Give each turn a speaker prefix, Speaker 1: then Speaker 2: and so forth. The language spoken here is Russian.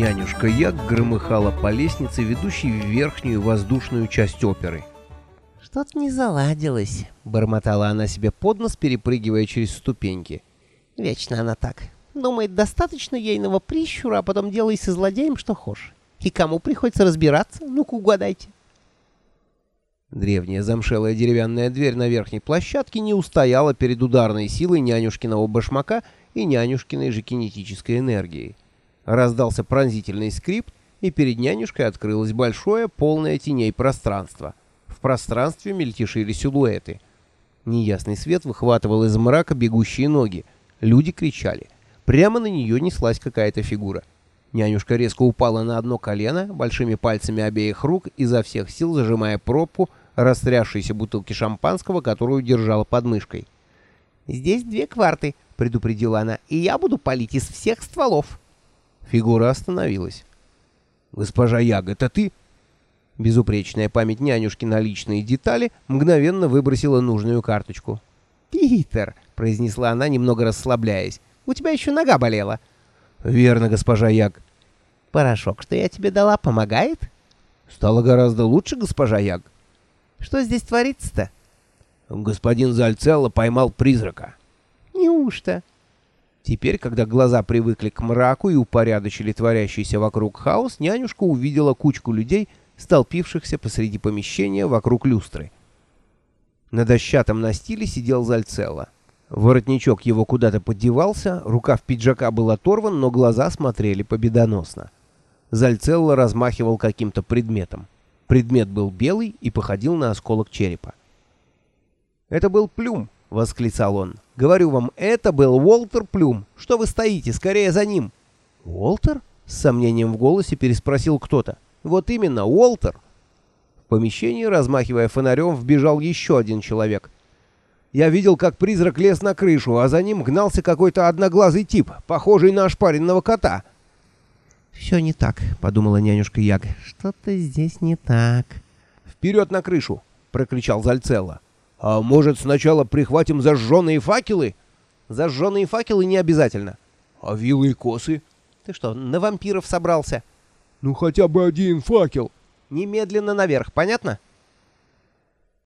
Speaker 1: Нянюшка Як громыхала по лестнице, ведущей в верхнюю воздушную часть оперы.
Speaker 2: «Что-то не заладилось», —
Speaker 1: бормотала она себе под нос, перепрыгивая через ступеньки.
Speaker 2: «Вечно она так. Думает, достаточно ейного прищура, а потом делай со злодеем, что хочешь. И кому приходится разбираться? Ну-ка угадайте».
Speaker 1: Древняя замшелая деревянная дверь на верхней площадке не устояла перед ударной силой нянюшкиного башмака и нянюшкиной же кинетической энергией. Раздался пронзительный скрип, и перед нянюшкой открылось большое, полное теней пространство. В пространстве мельтешили силуэты. Неясный свет выхватывал из мрака бегущие ноги. Люди кричали. Прямо на нее неслась какая-то фигура. Нянюшка резко упала на одно колено, большими пальцами обеих рук, изо всех сил зажимая пробку растрявшейся бутылки шампанского, которую держала под мышкой.
Speaker 2: «Здесь две кварты», — предупредила она, — «и я буду палить из всех стволов».
Speaker 1: Фигура остановилась. «Госпожа Яг, это ты?» Безупречная память нянюшки на личные детали мгновенно выбросила нужную карточку.
Speaker 2: «Питер», — произнесла она, немного расслабляясь, — «у тебя еще нога болела».
Speaker 1: «Верно, госпожа Яг».
Speaker 2: «Порошок, что я тебе дала, помогает?»
Speaker 1: «Стало гораздо лучше, госпожа Яг».
Speaker 2: Что здесь творится-то?
Speaker 1: Господин Зальцелло поймал призрака.
Speaker 2: Неужто?
Speaker 1: Теперь, когда глаза привыкли к мраку и упорядочили творящийся вокруг хаос, нянюшка увидела кучку людей, столпившихся посреди помещения вокруг люстры. На дощатом настиле сидел Зальцелло. Воротничок его куда-то поддевался, рукав пиджака был оторван, но глаза смотрели победоносно. Зальцелло размахивал каким-то предметом. Предмет был белый и походил на осколок черепа. «Это был Плюм!» — восклицал он. «Говорю вам, это был Уолтер Плюм! Что вы стоите? Скорее за ним!» «Уолтер?» — с сомнением в голосе переспросил кто-то. «Вот именно, Уолтер!» В помещении, размахивая фонарем, вбежал еще один человек. Я видел, как призрак лез на крышу, а за ним гнался какой-то одноглазый тип, похожий на ошпаренного кота.
Speaker 2: «Все не так», — подумала нянюшка Яг. «Что-то здесь не так».
Speaker 1: «Вперед на крышу!» — прокричал Зальцелло. «А может, сначала прихватим зажженные факелы?» «Зажженные факелы не обязательно». «А вилы и косы?»
Speaker 2: «Ты что, на вампиров собрался?»
Speaker 1: «Ну хотя бы один факел».
Speaker 2: «Немедленно наверх, понятно?»